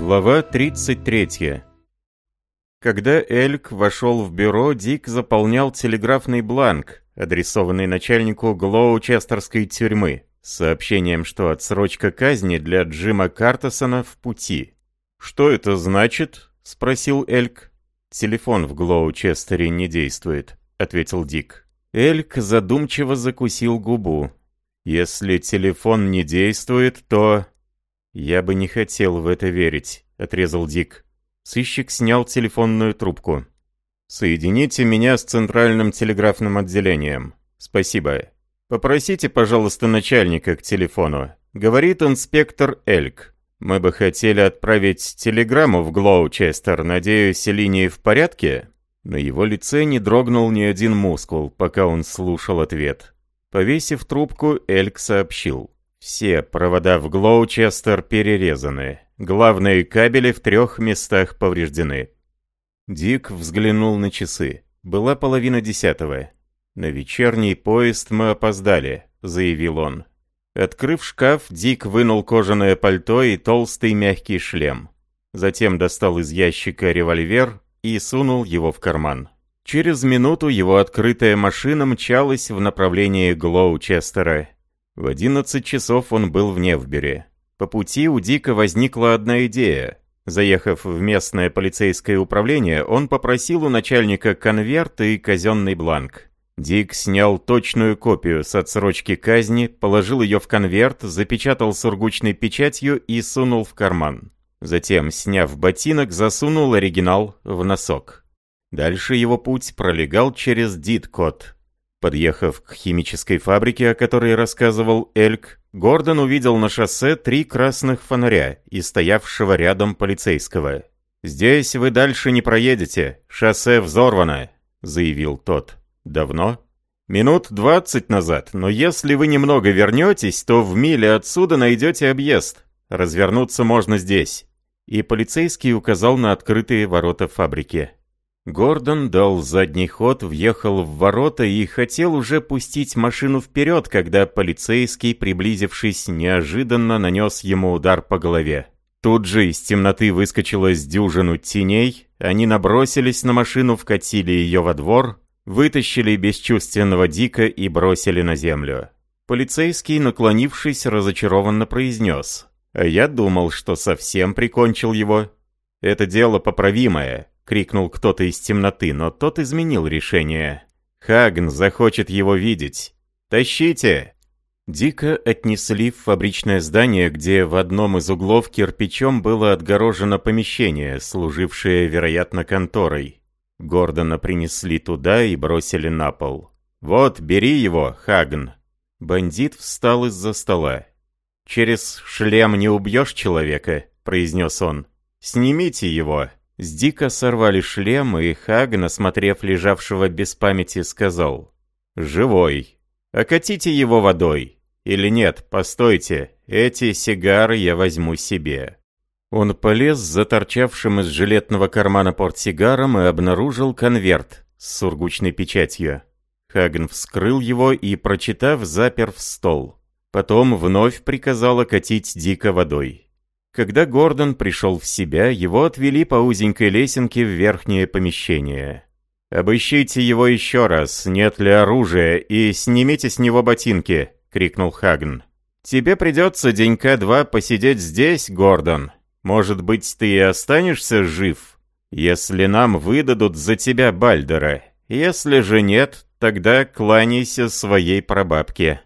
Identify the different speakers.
Speaker 1: Глава 33 Когда Эльк вошел в бюро, Дик заполнял телеграфный бланк, адресованный начальнику Глоучестерской тюрьмы, с сообщением, что отсрочка казни для Джима Картесона в пути. «Что это значит?» — спросил Эльк. «Телефон в Глоучестере не действует», — ответил Дик. Эльк задумчиво закусил губу. «Если телефон не действует, то...» «Я бы не хотел в это верить», — отрезал Дик. Сыщик снял телефонную трубку. «Соедините меня с центральным телеграфным отделением. Спасибо. Попросите, пожалуйста, начальника к телефону. Говорит инспектор Эльк. Мы бы хотели отправить телеграмму в Глоучестер. Надеюсь, линии в порядке?» На его лице не дрогнул ни один мускул, пока он слушал ответ. Повесив трубку, Эльк сообщил. Все провода в Глоучестер перерезаны. Главные кабели в трех местах повреждены. Дик взглянул на часы. Была половина десятого. «На вечерний поезд мы опоздали», — заявил он. Открыв шкаф, Дик вынул кожаное пальто и толстый мягкий шлем. Затем достал из ящика револьвер и сунул его в карман. Через минуту его открытая машина мчалась в направлении Глоучестера. В 11 часов он был в Невбере. По пути у Дика возникла одна идея. Заехав в местное полицейское управление, он попросил у начальника конверт и казенный бланк. Дик снял точную копию с отсрочки казни, положил ее в конверт, запечатал сургучной печатью и сунул в карман. Затем, сняв ботинок, засунул оригинал в носок. Дальше его путь пролегал через Диткот, Подъехав к химической фабрике, о которой рассказывал Эльк, Гордон увидел на шоссе три красных фонаря и стоявшего рядом полицейского. «Здесь вы дальше не проедете, шоссе взорвано», — заявил тот. «Давно?» «Минут двадцать назад, но если вы немного вернетесь, то в миле отсюда найдете объезд. Развернуться можно здесь». И полицейский указал на открытые ворота фабрики. Гордон дал задний ход, въехал в ворота и хотел уже пустить машину вперед, когда полицейский, приблизившись, неожиданно нанес ему удар по голове. Тут же из темноты выскочила с дюжину теней, они набросились на машину, вкатили ее во двор, вытащили бесчувственного Дика и бросили на землю. Полицейский, наклонившись, разочарованно произнес. «А я думал, что совсем прикончил его. Это дело поправимое крикнул кто-то из темноты, но тот изменил решение. Хагн захочет его видеть. Тащите! Дико отнесли в фабричное здание, где в одном из углов кирпичом было отгорожено помещение, служившее, вероятно, конторой. Гордона принесли туда и бросили на пол. «Вот, бери его, Хагн!» Бандит встал из-за стола. «Через шлем не убьешь человека», — произнес он. «Снимите его!» С Дика сорвали шлем, и Хагн, осмотрев лежавшего без памяти, сказал «Живой. Окатите его водой. Или нет, постойте, эти сигары я возьму себе». Он полез за торчавшим из жилетного кармана портсигаром и обнаружил конверт с сургучной печатью. Хагн вскрыл его и, прочитав, запер в стол. Потом вновь приказал окатить Дика водой. Когда Гордон пришел в себя, его отвели по узенькой лесенке в верхнее помещение. «Обыщите его еще раз, нет ли оружия, и снимите с него ботинки», — крикнул Хагн. «Тебе придется денька-два посидеть здесь, Гордон. Может быть, ты и останешься жив, если нам выдадут за тебя Бальдера. Если же нет, тогда кланяйся своей прабабке».